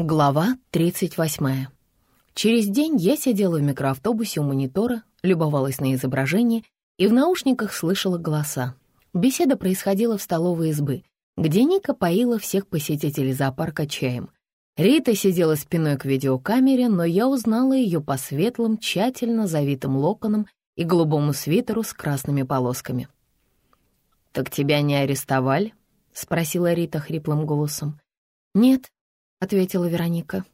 Глава 38. Через день я сидела в микроавтобусе у монитора, любовалась на изображение и в наушниках слышала голоса. Беседа происходила в столовой избы, где Ника поила всех посетителей зоопарка чаем. Рита сидела спиной к видеокамере, но я узнала ее по светлым, тщательно завитым локонам и голубому свитеру с красными полосками. «Так тебя не арестовали?» — спросила Рита хриплым голосом. «Нет», — ответила Вероника.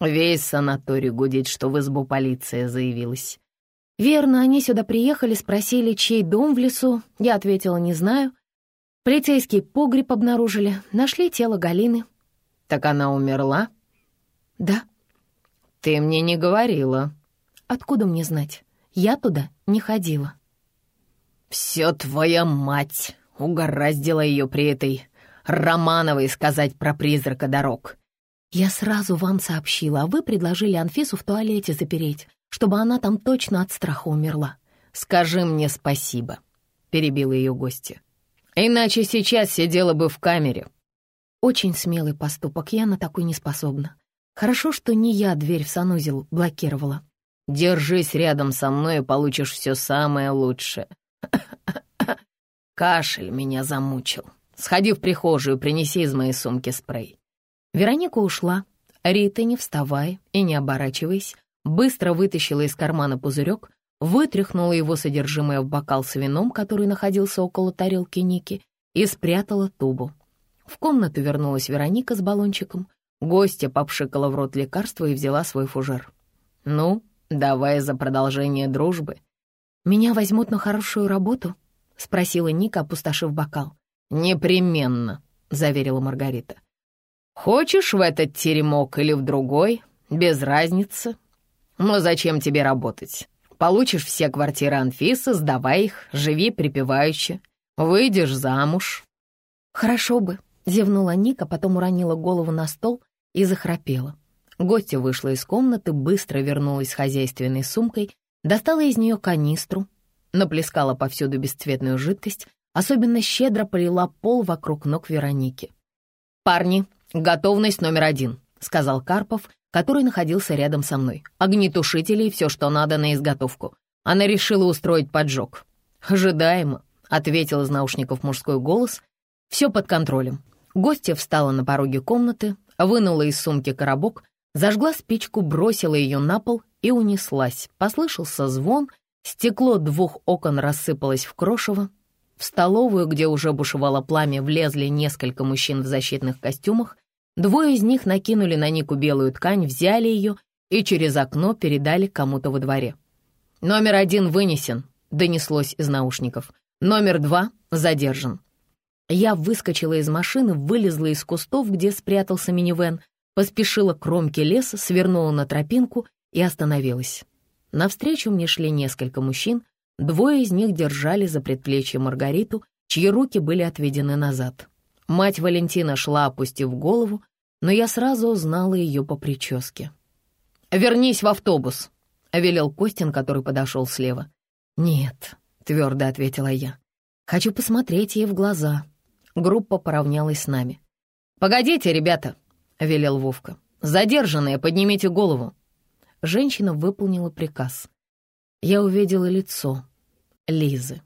«Весь санаторий гудит, что в избу полиция заявилась». «Верно, они сюда приехали, спросили, чей дом в лесу. Я ответила, не знаю. Полицейский погреб обнаружили, нашли тело Галины». «Так она умерла?» «Да». «Ты мне не говорила». «Откуда мне знать? Я туда не ходила». «Все твоя мать!» — угораздила ее при этой Романовой сказать про призрака дорог. Я сразу вам сообщила, а вы предложили Анфису в туалете запереть, чтобы она там точно от страха умерла. Скажи мне спасибо, перебила ее гостья. Иначе сейчас сидела бы в камере. Очень смелый поступок, я на такой не способна. Хорошо, что не я дверь в санузел блокировала. Держись рядом со мной и получишь все самое лучшее. Кашель меня замучил. Сходи в прихожую, принеси из моей сумки спрей. Вероника ушла. Рита, не вставая и не оборачиваясь, быстро вытащила из кармана пузырек, вытряхнула его содержимое в бокал с вином, который находился около тарелки Ники, и спрятала тубу. В комнату вернулась Вероника с баллончиком. Гостья попшикала в рот лекарство и взяла свой фужер. «Ну, давай за продолжение дружбы». «Меня возьмут на хорошую работу?» — спросила Ника, опустошив бокал. «Непременно», — заверила Маргарита. Хочешь в этот теремок или в другой, без разницы. Но зачем тебе работать? Получишь все квартиры Анфисы, сдавай их, живи припевающе. Выйдешь замуж. Хорошо бы, зевнула Ника, потом уронила голову на стол и захрапела. Гостья вышла из комнаты, быстро вернулась с хозяйственной сумкой, достала из нее канистру, наплескала повсюду бесцветную жидкость, особенно щедро полила пол вокруг ног Вероники. «Парни, «Готовность номер один», — сказал Карпов, который находился рядом со мной. «Огнетушители и все, что надо на изготовку». Она решила устроить поджог. «Ожидаемо», — ответил из наушников мужской голос. «Все под контролем». Гостья встала на пороге комнаты, вынула из сумки коробок, зажгла спичку, бросила ее на пол и унеслась. Послышался звон, стекло двух окон рассыпалось в крошево. В столовую, где уже бушевало пламя, влезли несколько мужчин в защитных костюмах, Двое из них накинули на Нику белую ткань, взяли ее и через окно передали кому-то во дворе. «Номер один вынесен», — донеслось из наушников. «Номер два задержан». Я выскочила из машины, вылезла из кустов, где спрятался минивэн, поспешила к кромке леса, свернула на тропинку и остановилась. Навстречу мне шли несколько мужчин, двое из них держали за предплечье Маргариту, чьи руки были отведены назад. Мать Валентина шла, опустив голову, но я сразу узнала ее по прическе. «Вернись в автобус», — велел Костин, который подошел слева. «Нет», — твердо ответила я. «Хочу посмотреть ей в глаза». Группа поравнялась с нами. «Погодите, ребята», — велел Вовка. «Задержанные, поднимите голову». Женщина выполнила приказ. Я увидела лицо Лизы.